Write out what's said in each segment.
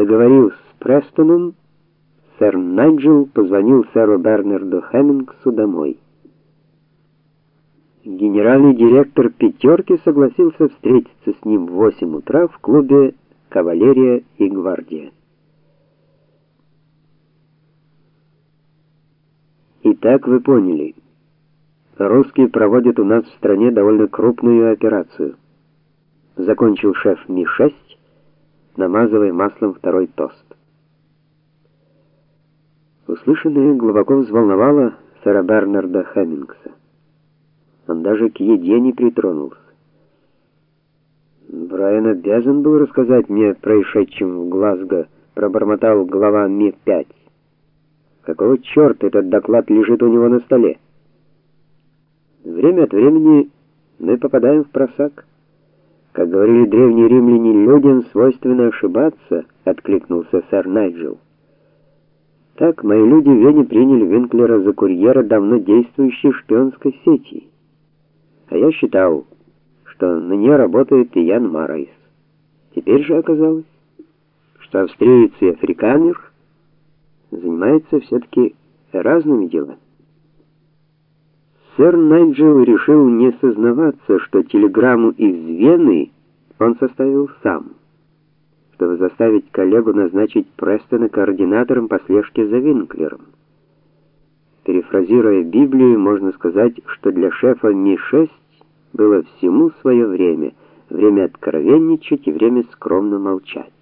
Договорив с Престоном, сэр Найджел позвонил сэру Бернарду Хеммингсу домой. Генеральный директор «пятерки» согласился встретиться с ним в 8 утра в клубе «Кавалерия и гвардия». Итак, вы поняли. Русские проводят у нас в стране довольно крупную операцию. Закончил шеф Ми-6, намазывая маслом второй тост. Услышанное глубоко взволновало сэра Бернарда Хеммингса. Он даже к еде не притронулся. Брайан обязан был рассказать мне о происшедшем в Глазго, пробормотал глава Ми-5. Какого черта этот доклад лежит у него на столе? Время от времени мы попадаем впросак. Как говорили древние римляне, людям свойственно ошибаться, откликнулся сэр Найджел. Так мои люди в Вене приняли Винклера за курьера давно действующей шпионской сети. А я считал, что на нее работает и Ян Марайс. Теперь же оказалось, что австриец и африканер занимаются все таки разными делами. Сэр Найджел решил не сознаваться, что телеграмму из Вены он составил сам, чтобы заставить коллегу назначить Престона координатором по слежке за Винклером. Перефразируя Библию, можно сказать, что для шефа Ми-6 было всему свое время, время откровенничать и время скромно молчать.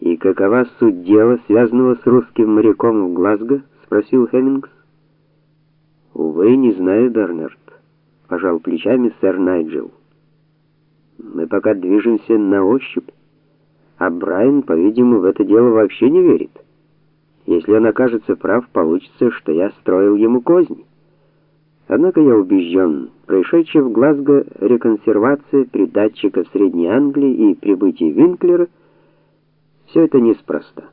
И какова суть дела, связанного с русским моряком в Глазго, спросил Хемингс. Увы, не знаю, Бернард, пожал плечами сэр Найджел. Мы пока движемся на ощупь, а Брайан, по-видимому, в это дело вообще не верит. Если он окажется прав, получится, что я строил ему козни. Однако я убежден, происшедшее в Глазго реконсервация передатчика в Средней Англии и прибытие Винклера все это неспроста.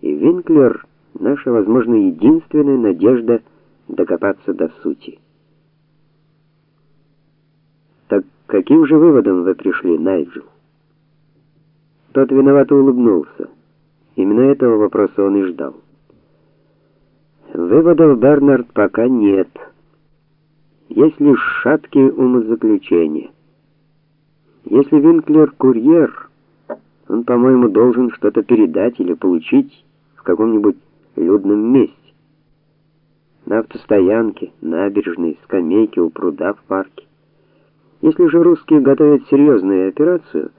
И Винклер наша, возможно, единственная надежда докопаться до сути. Так каким же выводом вы пришли, Найджел? Тот виновато улыбнулся. Именно этого вопроса он и ждал. Выводов, Бернард, пока нет. Есть лишь шаткие умозаключения. Если Винклер курьер, он, по-моему, должен что-то передать или получить в каком-нибудь людном месте на автостоянке, набережной, скамейке у пруда в парке. Если же русские готовят серьезную операцию,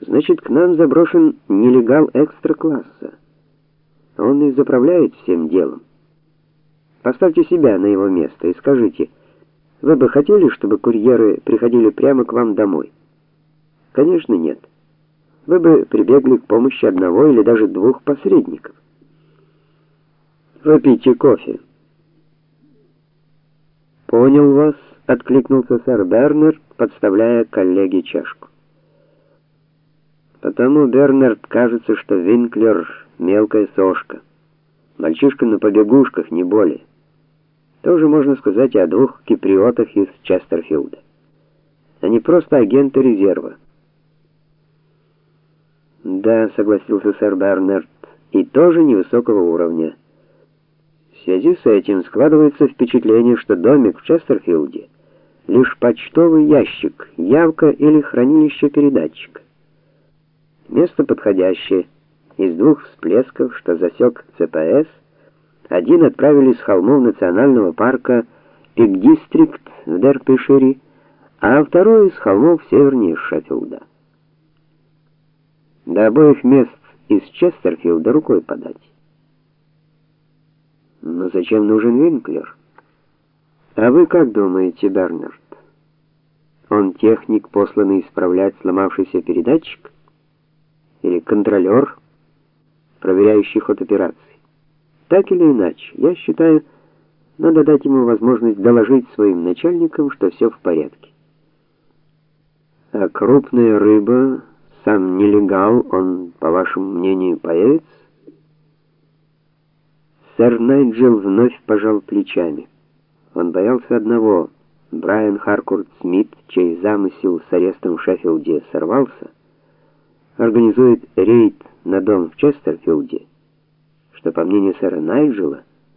значит, к нам заброшен нелегал экстра-класса. Он и заправляет всем делом. Поставьте себя на его место и скажите: вы бы хотели, чтобы курьеры приходили прямо к вам домой? Конечно, нет. Вы бы прибегли к помощи одного или даже двух посредников. Выпейте кофе. Понял вас, откликнулся сэр Бернард, подставляя коллеге чашку. Потому Бернард кажется, что Винклер мелкая сошка. Мальчишка на побегушках, не более. Тоже можно сказать и о двух киприотах из Честерфилда. Они просто агенты резерва. Да, согласился сэр Бернард, и тоже невысокого уровня. Связи с этим складывается впечатление, что домик в Честерфилде лишь почтовый ящик, явка или хранилище передатчика. Место подходящее. Из двух всплесков, что засек ЦПС, один отправили с холмов национального парка Пик-Дистрикт в Дерпишире, а второй из холмов севернее Шеффилда. До обоих мест из Честерфилда рукой подать. Но зачем нужен Винклер? А вы как думаете, Бернард? Он техник, посланный исправлять сломавшийся передатчик? Или контролер, проверяющий ход операции? Так или иначе, я считаю, надо дать ему возможность доложить своим начальникам, что все в порядке. А крупная рыба, сам нелегал, он, по вашему мнению, появится? Сэр Найджел вновь пожал плечами. Он боялся одного: Брайан Харкурт Смит, чей замысел с арестом в Шеффилде сорвался, организует рейд на дом в Честерфилде, что, по мнению сэра Найджела,